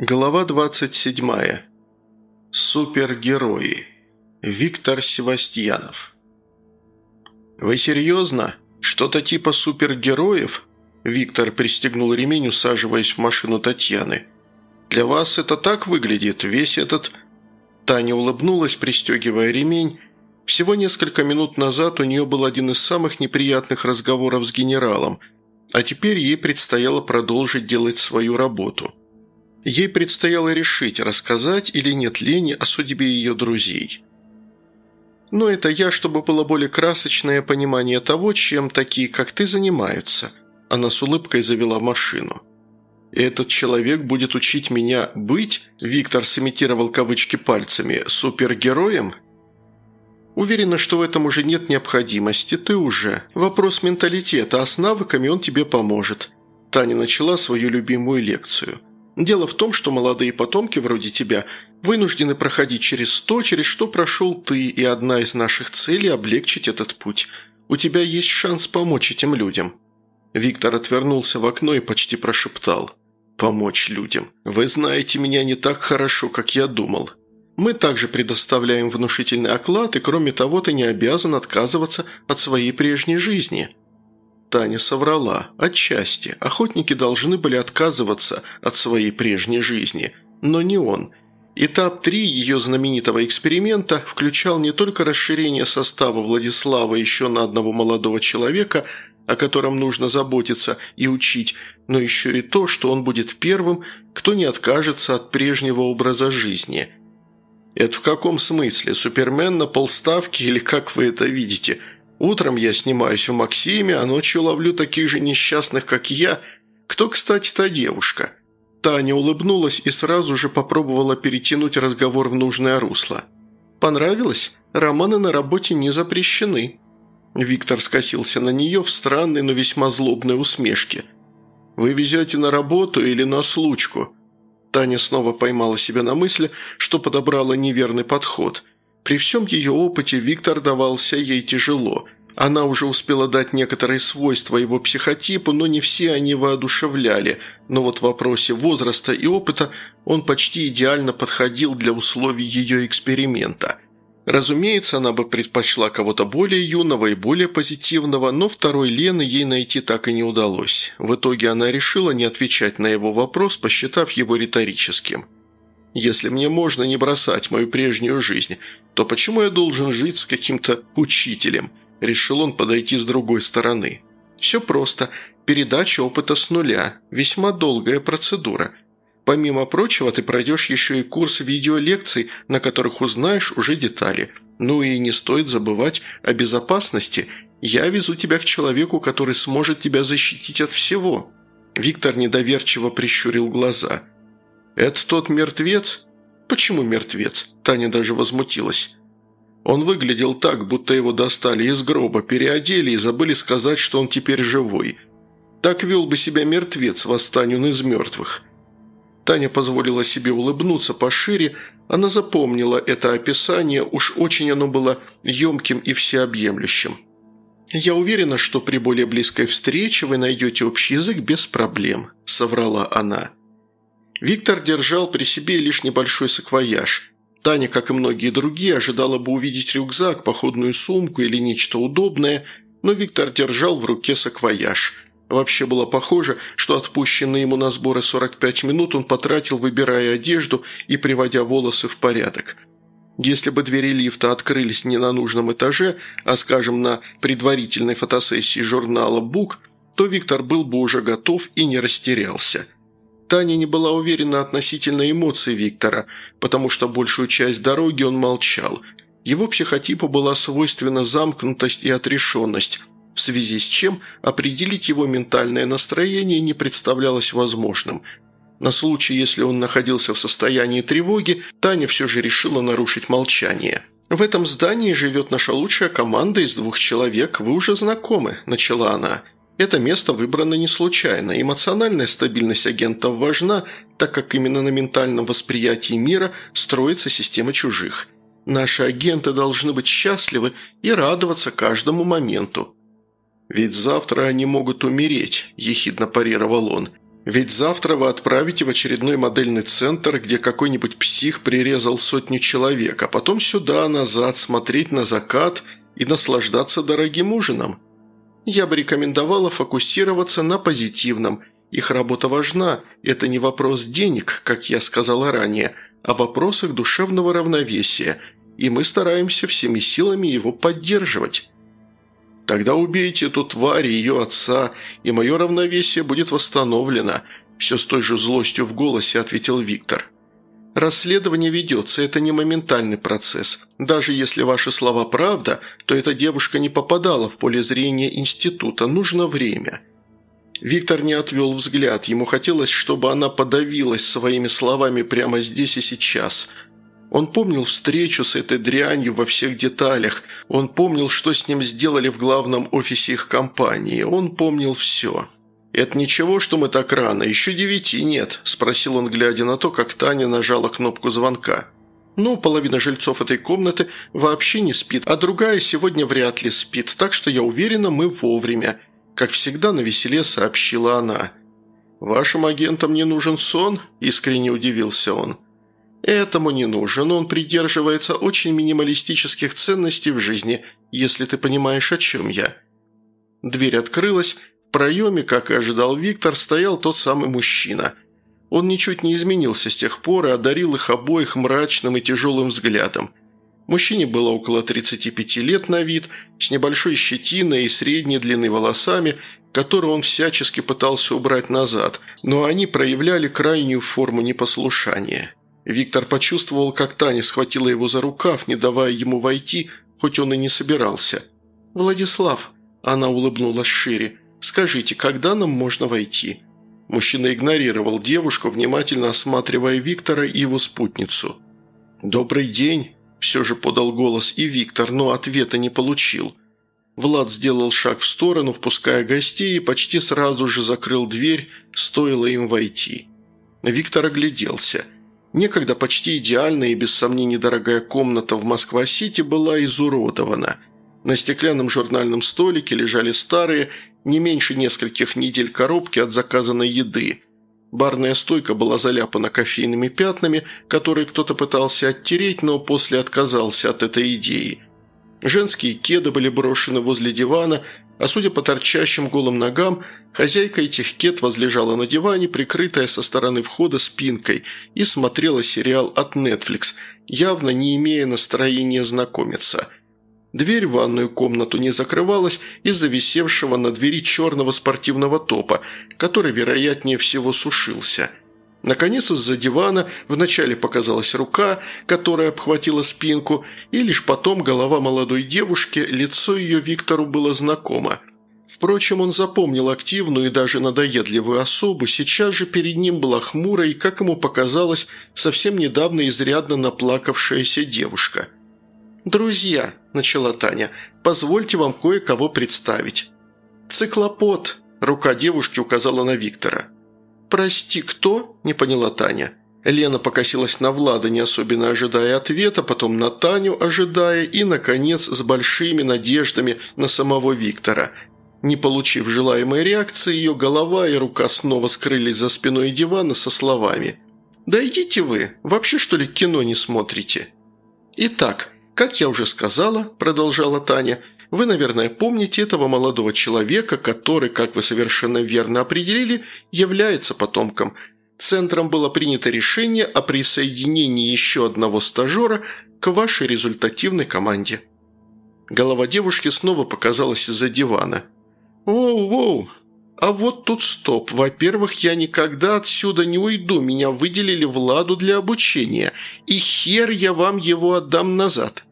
Глава 27. Супергерои. Виктор Севастьянов. «Вы серьезно? Что-то типа супергероев?» Виктор пристегнул ремень, усаживаясь в машину Татьяны. «Для вас это так выглядит? Весь этот...» Таня улыбнулась, пристегивая ремень. Всего несколько минут назад у нее был один из самых неприятных разговоров с генералом, а теперь ей предстояло продолжить делать свою работу – Ей предстояло решить, рассказать или нет Лене о судьбе ее друзей. Но это я, чтобы было более красочное понимание того, чем такие, как ты, занимаются. Она с улыбкой завела машину. «Этот человек будет учить меня быть?» Виктор сымитировал кавычки пальцами. «Супергероем?» Уверена, что в этом уже нет необходимости, ты уже. Вопрос менталитета, а с навыками он тебе поможет». Таня начала свою любимую лекцию – Дело в том, что молодые потомки вроде тебя вынуждены проходить через то, через что прошел ты, и одна из наших целей – облегчить этот путь. У тебя есть шанс помочь этим людям». Виктор отвернулся в окно и почти прошептал. «Помочь людям. Вы знаете меня не так хорошо, как я думал. Мы также предоставляем внушительный оклад, и кроме того, ты не обязан отказываться от своей прежней жизни». Таня соврала. Отчасти. Охотники должны были отказываться от своей прежней жизни. Но не он. Этап 3 ее знаменитого эксперимента включал не только расширение состава Владислава еще на одного молодого человека, о котором нужно заботиться и учить, но еще и то, что он будет первым, кто не откажется от прежнего образа жизни. «Это в каком смысле? Супермен на полставки или как вы это видите?» Утром я снимаюсь в Максиме, а ночью ловлю таких же несчастных, как я. Кто, кстати, та девушка?» Таня улыбнулась и сразу же попробовала перетянуть разговор в нужное русло. «Понравилось? Романы на работе не запрещены». Виктор скосился на нее в странной, но весьма злобной усмешке. «Вы везете на работу или на случку?» Таня снова поймала себя на мысли, что подобрала неверный подход – при всем ее опыте Виктор давался ей тяжело. Она уже успела дать некоторые свойства его психотипу, но не все они воодушевляли. Но вот в вопросе возраста и опыта он почти идеально подходил для условий ее эксперимента. Разумеется, она бы предпочла кого-то более юного и более позитивного, но второй Лены ей найти так и не удалось. В итоге она решила не отвечать на его вопрос, посчитав его риторическим. Если мне можно не бросать мою прежнюю жизнь, то почему я должен жить с каким-то учителем?» Решил он подойти с другой стороны. «Все просто. Передача опыта с нуля. Весьма долгая процедура. Помимо прочего, ты пройдешь еще и курс видеолекций, на которых узнаешь уже детали. Ну и не стоит забывать о безопасности. Я везу тебя к человеку, который сможет тебя защитить от всего». Виктор недоверчиво прищурил глаза – «Это тот мертвец?» «Почему мертвец?» Таня даже возмутилась. Он выглядел так, будто его достали из гроба, переодели и забыли сказать, что он теперь живой. Так вел бы себя мертвец, восстань он из мертвых. Таня позволила себе улыбнуться пошире, она запомнила это описание, уж очень оно было емким и всеобъемлющим. «Я уверена, что при более близкой встрече вы найдете общий язык без проблем», – соврала она. Виктор держал при себе лишь небольшой саквояж. Таня, как и многие другие, ожидала бы увидеть рюкзак, походную сумку или нечто удобное, но Виктор держал в руке саквояж. Вообще было похоже, что отпущенные ему на сборы 45 минут он потратил, выбирая одежду и приводя волосы в порядок. Если бы двери лифта открылись не на нужном этаже, а, скажем, на предварительной фотосессии журнала «Бук», то Виктор был бы уже готов и не растерялся – Таня не была уверена относительно эмоций Виктора, потому что большую часть дороги он молчал. Его психотипу была свойственна замкнутость и отрешенность, в связи с чем определить его ментальное настроение не представлялось возможным. На случай, если он находился в состоянии тревоги, Таня все же решила нарушить молчание. «В этом здании живет наша лучшая команда из двух человек, вы уже знакомы», – начала она – это место выбрано не случайно. Эмоциональная стабильность агентов важна, так как именно на ментальном восприятии мира строится система чужих. Наши агенты должны быть счастливы и радоваться каждому моменту. «Ведь завтра они могут умереть», – ехидно парировал он. Ведь завтра вы отправите в очередной модельный центр, где какой-нибудь псих прирезал сотню человек, а потом сюда, назад, смотреть на закат и наслаждаться дорогим ужином. Я бы рекомендовала фокусироваться на позитивном. Их работа важна, это не вопрос денег, как я сказала ранее, а вопросах душевного равновесия, и мы стараемся всеми силами его поддерживать. Тогда убейте эту тварь и ее отца, и мое равновесие будет восстановлено», – все с той же злостью в голосе ответил Виктор. «Расследование ведется, это не моментальный процесс. Даже если ваши слова правда, то эта девушка не попадала в поле зрения института, нужно время». Виктор не отвел взгляд, ему хотелось, чтобы она подавилась своими словами прямо здесь и сейчас – он помнил встречу с этой дрянью во всех деталях. Он помнил, что с ним сделали в главном офисе их компании. Он помнил все. «Это ничего, что мы так рано? Еще девяти нет», – спросил он, глядя на то, как Таня нажала кнопку звонка. «Ну, половина жильцов этой комнаты вообще не спит, а другая сегодня вряд ли спит, так что я уверена, мы вовремя», – как всегда на веселе сообщила она. «Вашим агентам не нужен сон?» – искренне удивился он. Этому не нужен, он придерживается очень минималистических ценностей в жизни, если ты понимаешь, о чем я». Дверь открылась, проеме, как и ожидал Виктор, стоял тот самый мужчина. Он ничуть не изменился с тех пор и одарил их обоих мрачным и тяжелым взглядом. Мужчине было около 35 лет на вид, с небольшой щетиной и средней длины волосами, которые он всячески пытался убрать назад, но они проявляли крайнюю форму непослушания. Виктор почувствовал, как Таня схватила его за рукав, не давая ему войти, хоть он и не собирался. «Владислав», – она улыбнулась шире, – «скажите, когда нам можно войти?» Мужчина игнорировал девушку, внимательно осматривая Виктора и его спутницу. «Добрый день», – все же подал голос и Виктор, но ответа не получил. Влад сделал шаг в сторону, впуская гостей, и почти сразу же закрыл дверь, стоило им войти. Виктор огляделся – Некогда почти идеальная и без сомнений дорогая комната в Москва-Сити была изуродована. На стеклянном журнальном столике лежали старые, не меньше нескольких недель коробки от заказанной еды. Барная стойка была заляпана кофейными пятнами, которые кто-то пытался оттереть, но после отказался от этой идеи. Женские кеды были брошены возле дивана, а судя по торчащим голым ногам, хозяйка этих кет возлежала на диване, прикрытая со стороны входа спинкой, и смотрела сериал от Netflix, явно не имея настроения знакомиться. Дверь в ванную комнату не закрывалась из-за висевшего на двери черного спортивного топа, который, вероятнее всего, сушился – Наконец из-за дивана вначале показалась рука, которая обхватила спинку, и лишь потом голова молодой девушки, лицо ее Виктору было знакомо. Впрочем, он запомнил активную и даже надоедливую особу, сейчас же перед ним была хмурая и, как ему показалось, совсем недавно изрядно наплакавшаяся девушка. «Друзья», – начала Таня, – «позвольте вам кое-кого представить». «Циклопот», – рука девушки указала на Виктора – «Прости, кто?» – не поняла Таня. Лена покосилась на Влада, не особенно ожидая ответа, потом на Таню ожидая и, наконец, с большими надеждами на самого Виктора. Не получив желаемой реакции, ее голова и рука снова скрылись за спиной дивана со словами «Да идите вы, вообще что ли кино не смотрите?» «Итак, как я уже сказала», – продолжала Таня – вы, наверное, помните этого молодого человека, который, как вы совершенно верно определили, является потомком. Центром было принято решение о присоединении еще одного стажера к вашей результативной команде». Голова девушки снова показалась из-за дивана. «Воу-воу, а вот тут стоп. Во-первых, я никогда отсюда не уйду, меня выделили Владу для обучения, и хер я вам его отдам назад.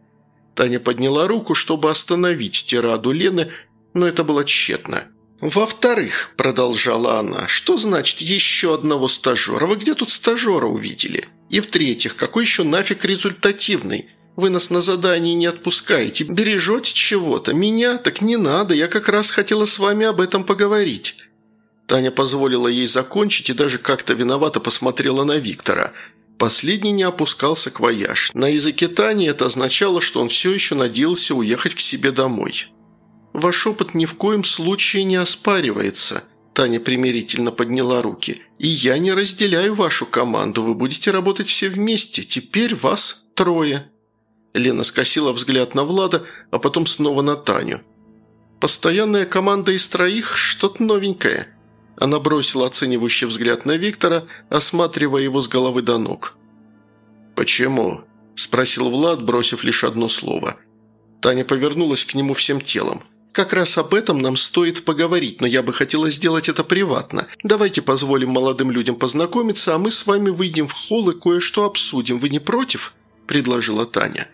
Таня подняла руку, чтобы остановить тираду Лены, но это было тщетно. «Во-вторых», – продолжала она, – «что значит еще одного стажера? Вы где тут стажера увидели? И в-третьих, какой еще нафиг результативный? Вы нас на задании не отпускаете, бережете чего-то. Меня так не надо, я как раз хотела с вами об этом поговорить». Таня позволила ей закончить и даже как-то виновато посмотрела на Виктора – Последний не опускался к вояж. На языке Тани это означало, что он все еще надеялся уехать к себе домой. «Ваш опыт ни в коем случае не оспаривается», Таня примирительно подняла руки. «И я не разделяю вашу команду. Вы будете работать все вместе. Теперь вас трое». Лена скосила взгляд на Влада, а потом снова на Таню. «Постоянная команда из троих – что-то новенькое». Она бросила оценивающий взгляд на Виктора, осматривая его с головы до ног. «Почему?» – спросил Влад, бросив лишь одно слово. Таня повернулась к нему всем телом. «Как раз об этом нам стоит поговорить, но я бы хотела сделать это приватно. Давайте позволим молодым людям познакомиться, а мы с вами выйдем в холл и кое-что обсудим. Вы не против?» – предложила Таня.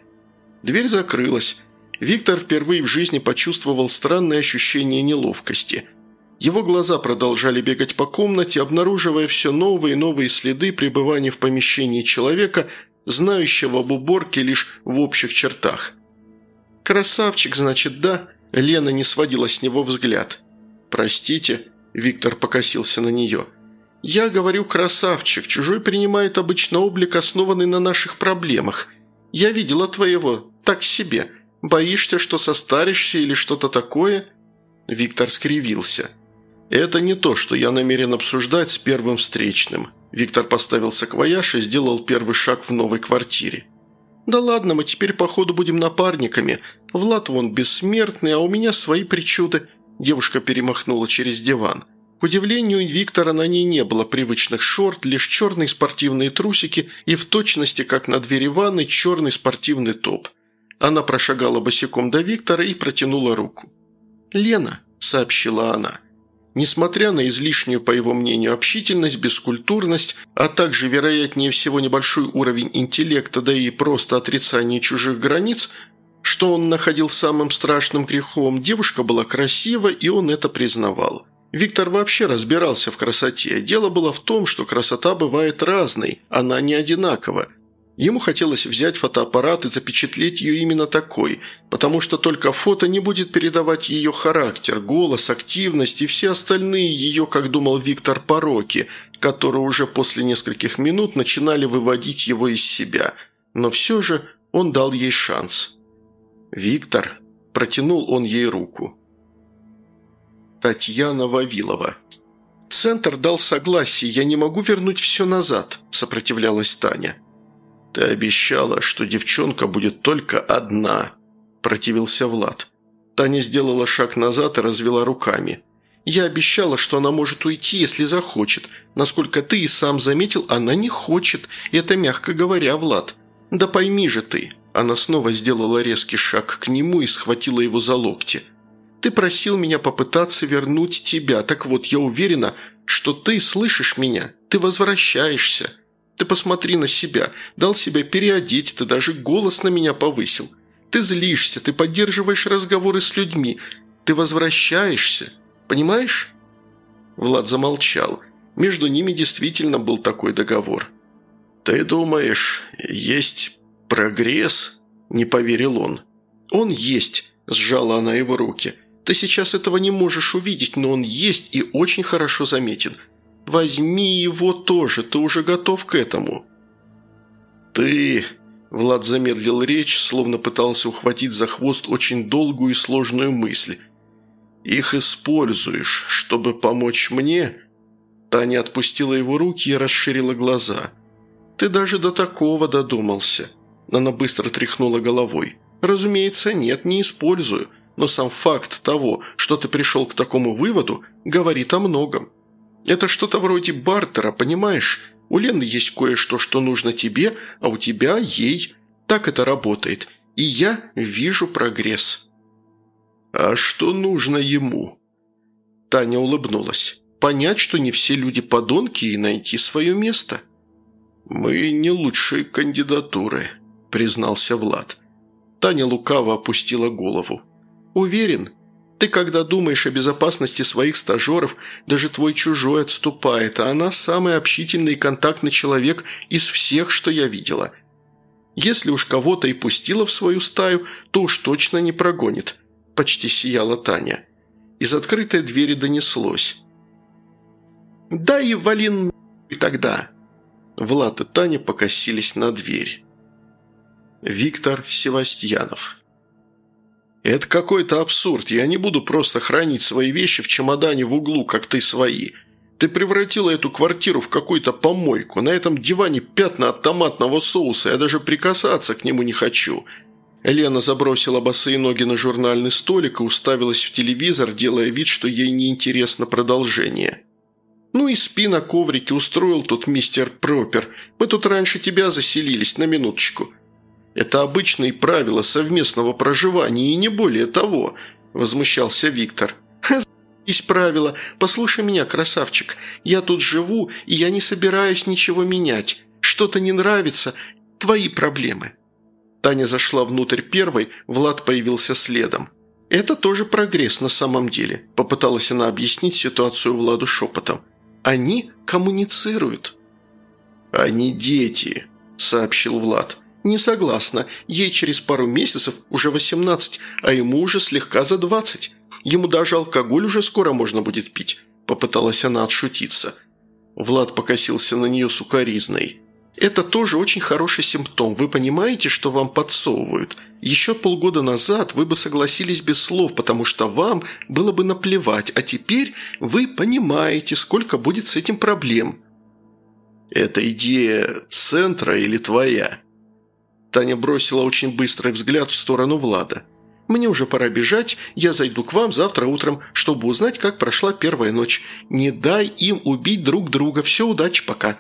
Дверь закрылась. Виктор впервые в жизни почувствовал странное ощущение неловкости. Его глаза продолжали бегать по комнате, обнаруживая все новые и новые следы пребывания в помещении человека, знающего об уборке лишь в общих чертах. «Красавчик, значит, да?» Лена не сводила с него взгляд. «Простите», – Виктор покосился на нее. «Я говорю красавчик, чужой принимает обычно облик, основанный на наших проблемах. Я видела твоего, так себе. Боишься, что состаришься или что-то такое?» Виктор скривился. «Это не то, что я намерен обсуждать с первым встречным». Виктор поставил саквояж и сделал первый шаг в новой квартире. «Да ладно, мы теперь, походу, будем напарниками. Влад вон бессмертный, а у меня свои причуды». Девушка перемахнула через диван. К удивлению Виктора на ней не было привычных шорт, лишь черные спортивные трусики и в точности, как на двери ванны, черный спортивный топ. Она прошагала босиком до Виктора и протянула руку. «Лена», – сообщила она, – Несмотря на излишнюю, по его мнению, общительность, бескультурность, а также, вероятнее всего, небольшой уровень интеллекта, да и просто отрицание чужих границ, что он находил самым страшным грехом, девушка была красива, и он это признавал. Виктор вообще разбирался в красоте. Дело было в том, что красота бывает разной, она не одинакова – Ему хотелось взять фотоаппарат и запечатлеть ее именно такой, потому что только фото не будет передавать ее характер, голос, активность и все остальные ее, как думал Виктор, пороки, которые уже после нескольких минут начинали выводить его из себя. Но все же он дал ей шанс. «Виктор», – протянул он ей руку. Татьяна Вавилова. «Центр дал согласие, я не могу вернуть все назад», – сопротивлялась Таня. «Ты обещала, что девчонка будет только одна», – противился Влад. Таня сделала шаг назад и развела руками. «Я обещала, что она может уйти, если захочет. Насколько ты и сам заметил, она не хочет. Это мягко говоря, Влад. Да пойми же ты». Она снова сделала резкий шаг к нему и схватила его за локти. «Ты просил меня попытаться вернуть тебя. Так вот, я уверена, что ты слышишь меня. Ты возвращаешься. Ты посмотри на себя. Дал себя переодеть, ты даже голос на меня повысил. Ты злишься, ты поддерживаешь разговоры с людьми. Ты возвращаешься. Понимаешь?» Влад замолчал. Между ними действительно был такой договор. «Ты думаешь, есть прогресс?» – не поверил он. «Он есть», – сжала она его руки. «Ты сейчас этого не можешь увидеть, но он есть и очень хорошо заметен. «Возьми его тоже, ты уже готов к этому». «Ты...» – Влад замедлил речь, словно пытался ухватить за хвост очень долгую и сложную мысль. «Их используешь, чтобы помочь мне?» Таня отпустила его руки и расширила глаза. «Ты даже до такого додумался». Она быстро тряхнула головой. «Разумеется, нет, не использую, но сам факт того, что ты пришел к такому выводу, говорит о многом. Это что-то вроде бартера, понимаешь? У Лены есть кое-что, что нужно тебе, а у тебя – ей. Так это работает. И я вижу прогресс». «А что нужно ему?» Таня улыбнулась. «Понять, что не все люди подонки и найти свое место». «Мы не лучшие кандидатуры», – признался Влад. Таня лукаво опустила голову. «Уверен, ты, когда думаешь о безопасности своих стажеров, даже твой чужой отступает, а она самый общительный и контактный человек из всех, что я видела. Если уж кого-то и пустила в свою стаю, то уж точно не прогонит», – почти сияла Таня. Из открытой двери донеслось. «Да и валин и тогда». Влад и Таня покосились на дверь. Виктор Севастьянов «Это какой-то абсурд. Я не буду просто хранить свои вещи в чемодане в углу, как ты свои. Ты превратила эту квартиру в какую-то помойку. На этом диване пятна от томатного соуса. Я даже прикасаться к нему не хочу». Лена забросила босые ноги на журнальный столик и уставилась в телевизор, делая вид, что ей неинтересно продолжение. «Ну и спи на коврике, устроил тут мистер Пропер. Мы тут раньше тебя заселились, на минуточку». «Это обычные правила совместного проживания и не более того», – возмущался Виктор. «Есть правила. Послушай меня, красавчик. Я тут живу, и я не собираюсь ничего менять. Что-то не нравится – твои проблемы». Таня зашла внутрь первой, Влад появился следом. «Это тоже прогресс на самом деле», – попыталась она объяснить ситуацию Владу шепотом. «Они коммуницируют». «Они дети», – сообщил Влад. «Не согласна. Ей через пару месяцев уже 18, а ему уже слегка за 20. Ему даже алкоголь уже скоро можно будет пить», – попыталась она отшутиться. Влад покосился на нее сукоризной. «Это тоже очень хороший симптом. Вы понимаете, что вам подсовывают? Еще полгода назад вы бы согласились без слов, потому что вам было бы наплевать, а теперь вы понимаете, сколько будет с этим проблем». «Это идея центра или твоя?» Таня бросила очень быстрый взгляд в сторону Влада. «Мне уже пора бежать, я зайду к вам завтра утром, чтобы узнать, как прошла первая ночь. Не дай им убить друг друга. Все, удачи, пока».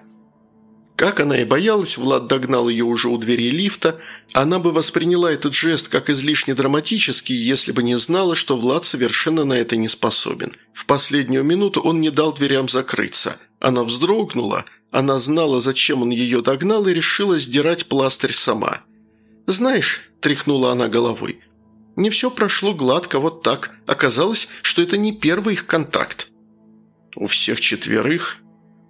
Как она и боялась, Влад догнал ее уже у двери лифта. Она бы восприняла этот жест как излишне драматический, если бы не знала, что Влад совершенно на это не способен. В последнюю минуту он не дал дверям закрыться. Она вздрогнула, она знала, зачем он ее догнал, и решила сдирать пластырь сама. «Знаешь», – тряхнула она головой, – «не все прошло гладко вот так. Оказалось, что это не первый их контакт». «У всех четверых?»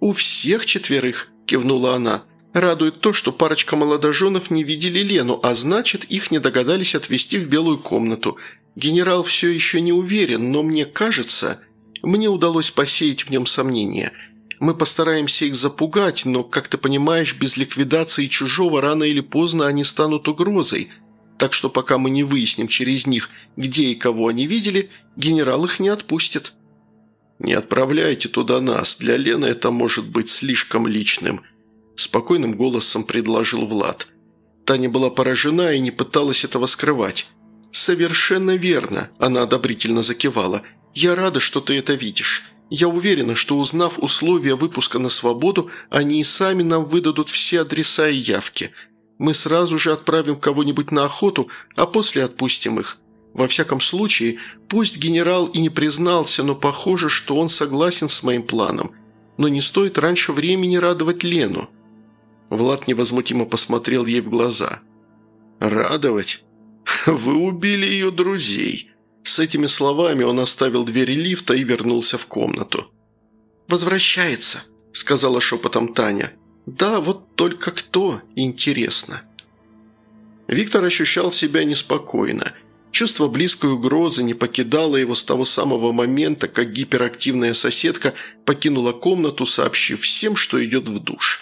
«У всех четверых», – кивнула она. «Радует то, что парочка молодоженов не видели Лену, а значит, их не догадались отвезти в белую комнату. Генерал все еще не уверен, но мне кажется, мне удалось посеять в нем сомнения». Мы постараемся их запугать, но, как ты понимаешь, без ликвидации чужого рано или поздно они станут угрозой. Так что пока мы не выясним через них, где и кого они видели, генерал их не отпустит». «Не отправляйте туда нас, для Лены это может быть слишком личным», – спокойным голосом предложил Влад. Таня была поражена и не пыталась этого скрывать. «Совершенно верно», – она одобрительно закивала. «Я рада, что ты это видишь. Я уверена, что узнав условия выпуска на свободу, они и сами нам выдадут все адреса и явки. Мы сразу же отправим кого-нибудь на охоту, а после отпустим их. Во всяком случае, пусть генерал и не признался, но похоже, что он согласен с моим планом. Но не стоит раньше времени радовать Лену». Влад невозмутимо посмотрел ей в глаза. «Радовать? Вы убили ее друзей!» С этими словами он оставил двери лифта и вернулся в комнату. «Возвращается», – сказала шепотом Таня. «Да, вот только кто, интересно». Виктор ощущал себя неспокойно. Чувство близкой угрозы не покидало его с того самого момента, как гиперактивная соседка покинула комнату, сообщив всем, что идет в душ.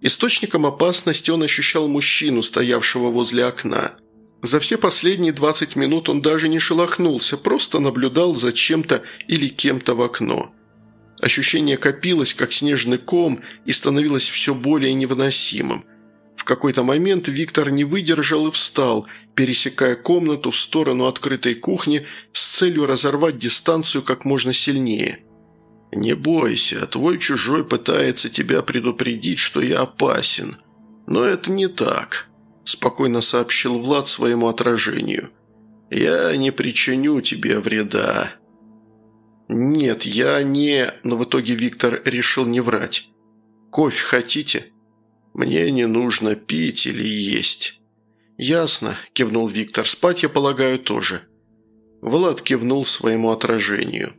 Источником опасности он ощущал мужчину, стоявшего возле окна. За все последние 20 минут он даже не шелохнулся, просто наблюдал за чем-то или кем-то в окно. Ощущение копилось, как снежный ком, и становилось все более невыносимым. В какой-то момент Виктор не выдержал и встал, пересекая комнату в сторону открытой кухни с целью разорвать дистанцию как можно сильнее. «Не бойся, твой чужой пытается тебя предупредить, что я опасен. Но это не так», спокойно сообщил Влад своему отражению. «Я не причиню тебе вреда». «Нет, я не...» Но в итоге Виктор решил не врать. «Кофе хотите?» «Мне не нужно пить или есть». «Ясно», – кивнул Виктор. «Спать, я полагаю, тоже». Влад кивнул своему отражению.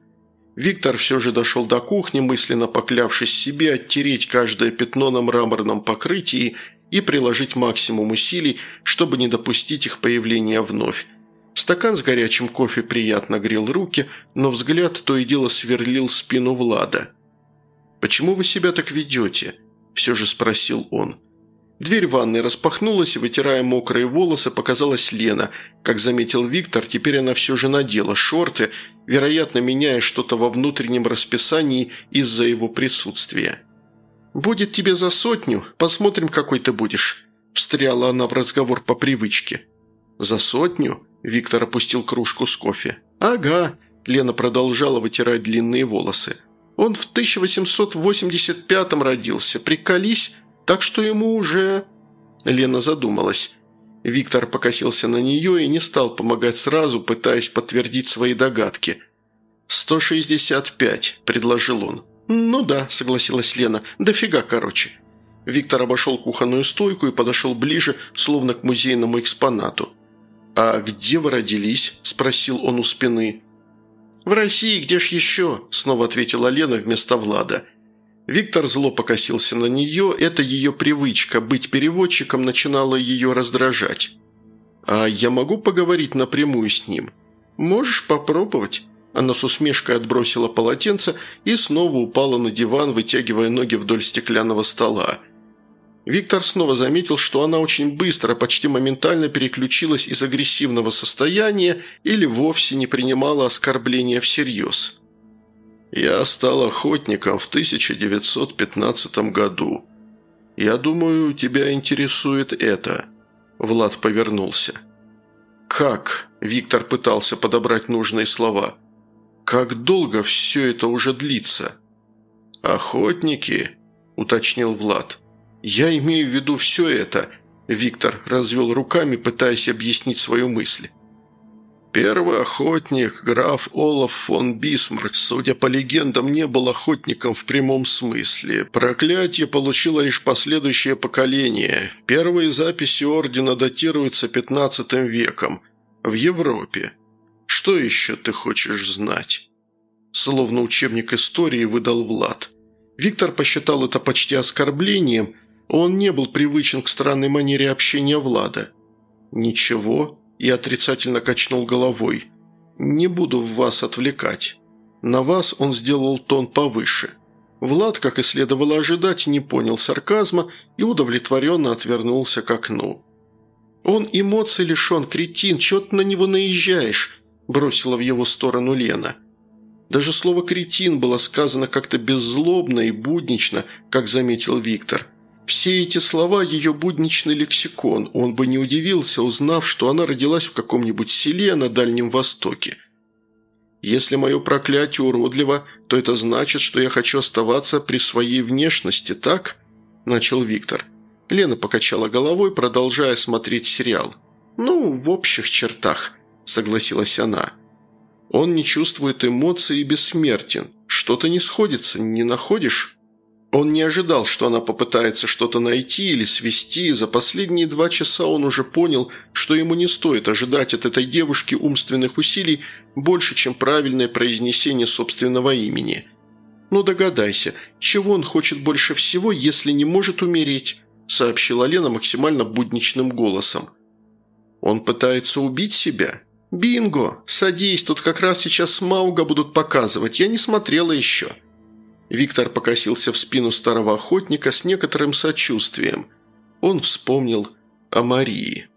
Виктор все же дошел до кухни, мысленно поклявшись себе оттереть каждое пятно на мраморном покрытии и приложить максимум усилий, чтобы не допустить их появления вновь. Стакан с горячим кофе приятно грел руки, но взгляд то и дело сверлил спину Влада. «Почему вы себя так ведете?» – все же спросил он. Дверь ванной распахнулась, и, вытирая мокрые волосы, показалась Лена. Как заметил Виктор, теперь она все же надела шорты, вероятно, меняя что-то во внутреннем расписании из-за его присутствия. «Будет тебе за сотню, посмотрим, какой ты будешь», – встряла она в разговор по привычке. «За сотню?» – Виктор опустил кружку с кофе. «Ага», – Лена продолжала вытирать длинные волосы. «Он в 1885-м родился, приколись, так что ему уже...» Лена задумалась. Виктор покосился на нее и не стал помогать сразу, пытаясь подтвердить свои догадки. «Сто шестьдесят пять», – предложил он. «Ну да», – согласилась Лена. «Дофига, короче». Виктор обошел кухонную стойку и подошел ближе, словно к музейному экспонату. «А где вы родились?» – спросил он у спины. «В России, где ж еще?» – снова ответила Лена вместо Влада. Виктор зло покосился на нее, это ее привычка быть переводчиком начинала ее раздражать. «А я могу поговорить напрямую с ним?» «Можешь попробовать». Она с усмешкой отбросила полотенце и снова упала на диван, вытягивая ноги вдоль стеклянного стола. Виктор снова заметил, что она очень быстро, почти моментально переключилась из агрессивного состояния или вовсе не принимала оскорбления всерьез. Я стал охотником в 1915 году. Я думаю, тебя интересует это». Влад повернулся. «Как?» – Виктор пытался подобрать нужные слова. «Как долго все это уже длится?» «Охотники?» – уточнил Влад. «Я имею в виду все это», – Виктор развел руками, пытаясь объяснить свою мысль. Первый охотник, граф Олаф фон Бисмарк, судя по легендам, не был охотником в прямом смысле. Проклятие получило лишь последующее поколение. Первые записи ордена датируются 15 веком. В Европе. Что еще ты хочешь знать?» Словно учебник истории выдал Влад. Виктор посчитал это почти оскорблением. Он не был привычен к странной манере общения Влада. «Ничего», и отрицательно качнул головой. «Не буду в вас отвлекать». На вас он сделал тон повыше. Влад, как и следовало ожидать, не понял сарказма и удовлетворенно отвернулся к окну. «Он эмоций лишен, кретин, чего ты на него наезжаешь?» – бросила в его сторону Лена. Даже слово «кретин» было сказано как-то беззлобно и буднично, как заметил Виктор – все эти слова – ее будничный лексикон, он бы не удивился, узнав, что она родилась в каком-нибудь селе на Дальнем Востоке. «Если мое проклятие уродливо, то это значит, что я хочу оставаться при своей внешности, так?» – начал Виктор. Лена покачала головой, продолжая смотреть сериал. «Ну, в общих чертах», – согласилась она. «Он не чувствует эмоций и бессмертен. Что-то не сходится, не находишь?» Он не ожидал, что она попытается что-то найти или свести, за последние два часа он уже понял, что ему не стоит ожидать от этой девушки умственных усилий больше, чем правильное произнесение собственного имени. «Ну догадайся, чего он хочет больше всего, если не может умереть?» – сообщила Лена максимально будничным голосом. «Он пытается убить себя?» «Бинго! Садись, тут как раз сейчас Мауга будут показывать, я не смотрела еще». Виктор покосился в спину старого охотника с некоторым сочувствием. Он вспомнил о Марии.